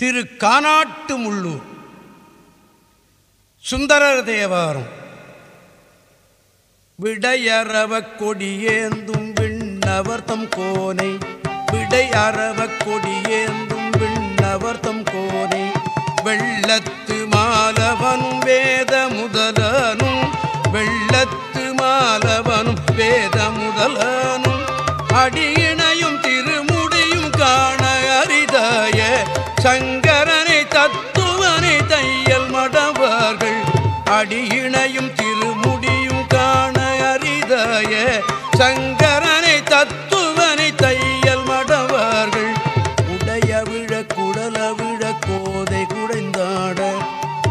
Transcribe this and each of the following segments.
திரு கானாட்டு முள்ளூர். சுந்தரர் தேவாரம். விடையறவ கொடியேந்தும் விண்ணவர்த்தம் கோனை. விடையறவ கொடியேந்தும் விண்ணவர்த்தம் கோனை. வெள்ளத்து மாலவனும் வேத முதலனும். வெள்ளத்து மாலவனும் வேத முதலனும். அடியே சங்கரனை தத்துவனை தையல் மடவார்கள். அடியினையும் திருமுடியும் காண அரிதாய சங்கரனை தத்துவனை தையல் மடவார்கள். உடைய விழ குடல விழ கோதை குடைந்தாட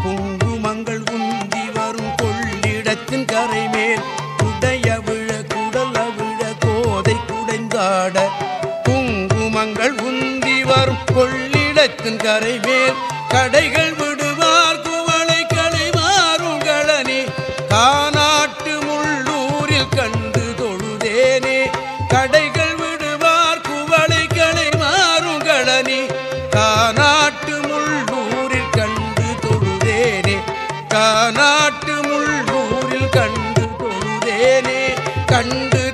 குங்குமங்கள் உந்தி வரும் கொள்ளிடத்தின் கரைமேல் உடைய விழ குடல விழ கோதை குடைந்தாட குங்குமங்கள் உந்தி வரும் கொள்ளி கிடக்கும் கரைவேல் கடைகள் விடுவார் குவளை களைவாரும் களனி காநாட்டு முள்ளூரில் கண்டு தொழுதேனே. கடைகள் விடுவார் குவளை களைவாரும் களனி காநாட்டு முள்ளூரில் கண்டு தொழுதேனே. காநாட்டு முள்ளூரில் கண்டு தொழுதேனே. கண்டு